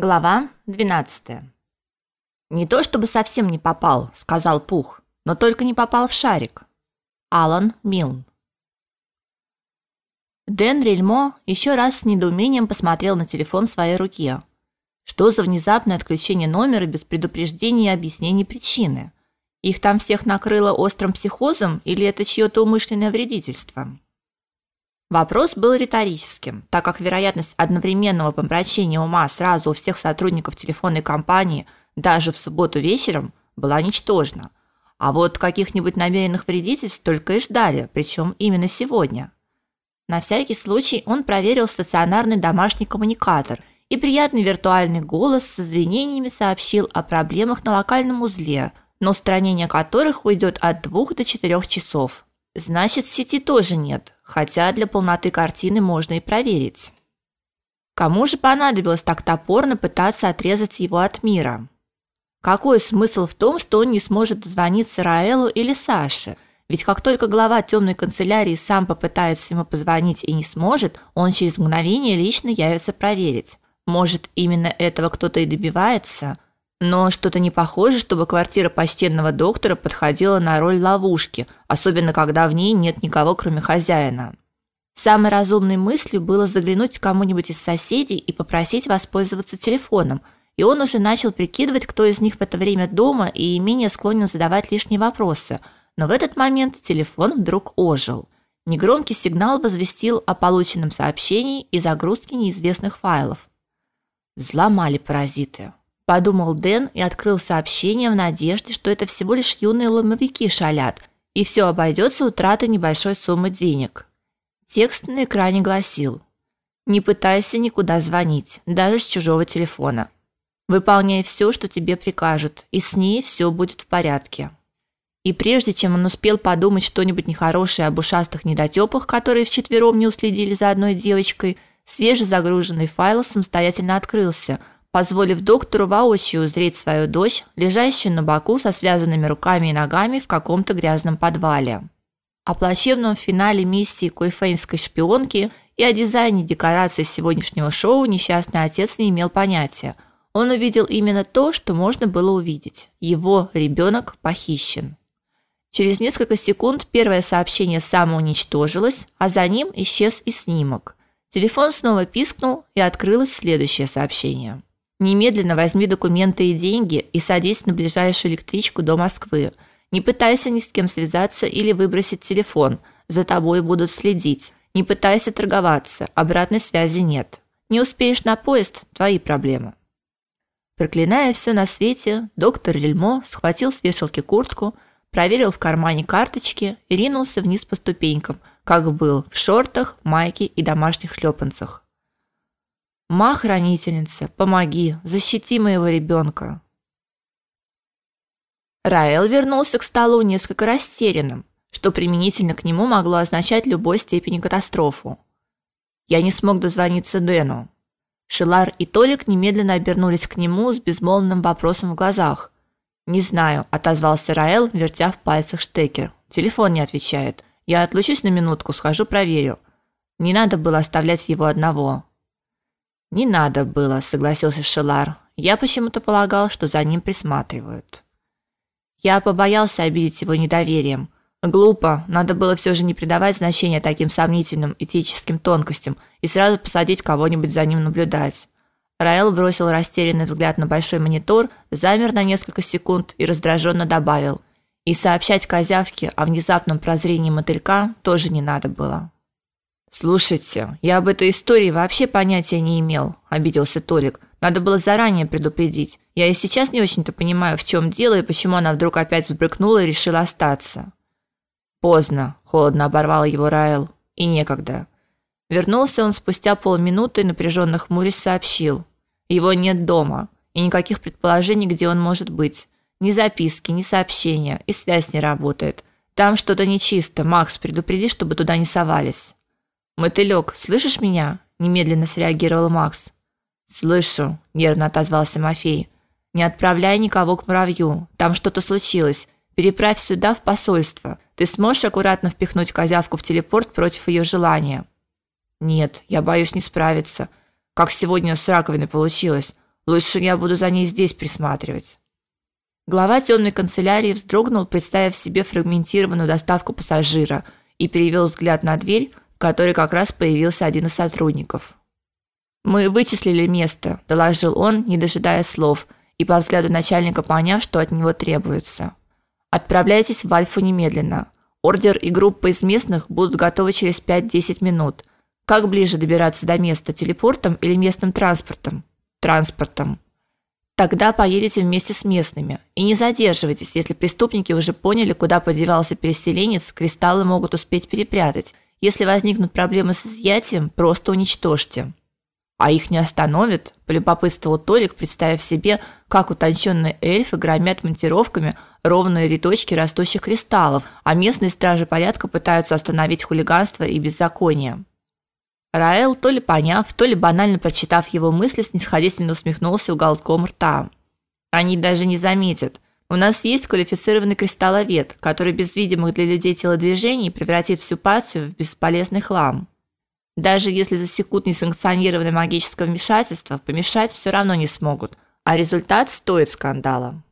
Глава 12. Не то чтобы совсем не попал, сказал Пух, но только не попал в шарик. Алан Милн. Дэн Рельмо еще раз с недоумением посмотрел на телефон в своей руке. Что за внезапное отключение номера без предупреждения и объяснений причины? Их там всех накрыло острым психозом или это чьё-то умышленное вредительство? Вопрос был риторическим, так как вероятность одновременного помрачения ума сразу у всех сотрудников телефонной компании даже в субботу вечером была ничтожна. А вот каких-нибудь намеренных вредительств только и ждали, причем именно сегодня. На всякий случай он проверил стационарный домашний коммуникатор, и приятный виртуальный голос с извинениями сообщил о проблемах на локальном узле, на устранение которых уйдет от двух до четырех часов. Значит, сети тоже нет, хотя для полноты картины можно и проверить. Кому же понадобилось так топорно пытаться отрезать его от мира? Какой смысл в том, что он не сможет дозвониться Раэлу или Саше? Ведь как только глава темной канцелярии сам попытается ему позвонить и не сможет, он через мгновение лично явится проверить. Может, именно этого кто-то и добивается – но что-то не похоже, чтобы квартира почтенного доктора подходила на роль ловушки, особенно когда в ней нет никого, кроме хозяина. Самой разумной мыслью было заглянуть к кому-нибудь из соседей и попросить воспользоваться телефоном, и он уже начал прикидывать, кто из них в это время дома и менее склонен задавать лишние вопросы. Но в этот момент телефон вдруг ожил. Негромкий сигнал возвестил о полученном сообщении и загрузке неизвестных файлов. Взломали паразиты подумал Дэн и открыл сообщение в надежде, что это всего лишь юные ломовики шалят, и все обойдется утратой небольшой суммы денег. Текст на экране гласил: Не пытайся никуда звонить, даже с чужого телефона. Выполняй все, что тебе прикажут, и с ней все будет в порядке. И прежде чем он успел подумать что-нибудь нехорошее об ушастых недотепах, которые вчетвером не уследили за одной девочкой, свежезагруженный файл самостоятельно открылся – позволив доктору воочию узреть свою дочь, лежащую на боку со связанными руками и ногами в каком-то грязном подвале. О плачевном финале миссии койфейнской шпионки и о дизайне декораций сегодняшнего шоу несчастный отец не имел понятия. Он увидел именно то, что можно было увидеть. Его ребенок похищен. Через несколько секунд первое сообщение самоуничтожилось, а за ним исчез и снимок. Телефон снова пискнул, и открылось следующее сообщение. Немедленно возьми документы и деньги и садись на ближайшую электричку до Москвы. Не пытайся ни с кем связаться или выбросить телефон. За тобой будут следить. Не пытайся торговаться. Обратной связи нет. Не успеешь на поезд твои проблемы. Проклиная все на свете, доктор Лельмо схватил с вешалки куртку, проверил в кармане карточки и ринулся вниз по ступенькам, как был в шортах, майке и домашних шлепанцах. Ма, хранительница, помоги, защити моего ребенка. Раэл вернулся к столу несколько растерянным, что применительно к нему могло означать любой степени катастрофу. Я не смог дозвониться Дэну. Шилар и Толик немедленно обернулись к нему с безмолвным вопросом в глазах. "Не знаю", отозвался Раэл, вертя в пальцах штекер. "Телефон не отвечает. Я отлучусь на минутку, схожу проверю. Не надо было оставлять его одного. Не надо было, согласился Шелар. Я почему-то полагал, что за ним присматривают. Я побоялся обидеть его недоверием. Глупо, надо было все же не придавать значения таким сомнительным этическим тонкостям и сразу посадить кого-нибудь за ним наблюдать. Раэл бросил растерянный взгляд на большой монитор, замер на несколько секунд и раздраженно добавил: "И сообщать козявке о внезапном прозрении мотылька тоже не надо было". Слушайте, я об этой истории вообще понятия не имел, обиделся Толик. Надо было заранее предупредить. Я и сейчас не очень-то понимаю, в чем дело и почему она вдруг опять взбрыкнула и решила остаться. Поздно, холодно оборвал его Райл. И некогда. Вернулся он спустя полминуты и напряженно хмурясь сообщил: его нет дома, и никаких предположений, где он может быть. Ни записки, ни сообщения, и связь не работает. Там что-то нечисто. Макс, предупреди, чтобы туда не совались. Мотылек, слышишь меня? немедленно среагировал Макс. Слышу, нервно отозвался Мафей. Не отправляй никого к муравью. Там что-то случилось. Переправь сюда в посольство. Ты сможешь аккуратно впихнуть козявку в телепорт против ее желания? Нет, я боюсь не справиться. Как сегодня с раковиной получилось. Лучше я буду за ней здесь присматривать. Глава темной канцелярии вздрогнул, представив себе фрагментированную доставку пассажира, и перевел взгляд на дверь, в которой как раз появился один из сотрудников. Мы вычислили место, доложил он, не дожидая слов, и по взгляду начальника поняв, что от него требуется. Отправляйтесь в Альфу немедленно. Ордер и группа из местных будут готовы через 5-10 минут. Как ближе добираться до места, телепортом или местным транспортом? Транспортом. Тогда поедете вместе с местными. И не задерживайтесь, если преступники уже поняли, куда подевался переселенец, кристаллы могут успеть перепрятать. Если возникнут проблемы с изъятием, просто уничтожьте. А их не остановит, полюбопытствовал Толик, представив себе, как утонченные эльфы громят монтировками ровные рядочки растущих кристаллов, а местные стражи порядка пытаются остановить хулиганство и беззаконие. Раэл, то ли поняв, то ли банально прочитав его мысли, снисходительно усмехнулся уголком рта. Они даже не заметят. У нас есть квалифицированный кристалловед, который без видимых для людей телодвижений превратит всю партию в бесполезный хлам. Даже если засекут несанкционированное магическое вмешательство, помешать все равно не смогут, а результат стоит скандала.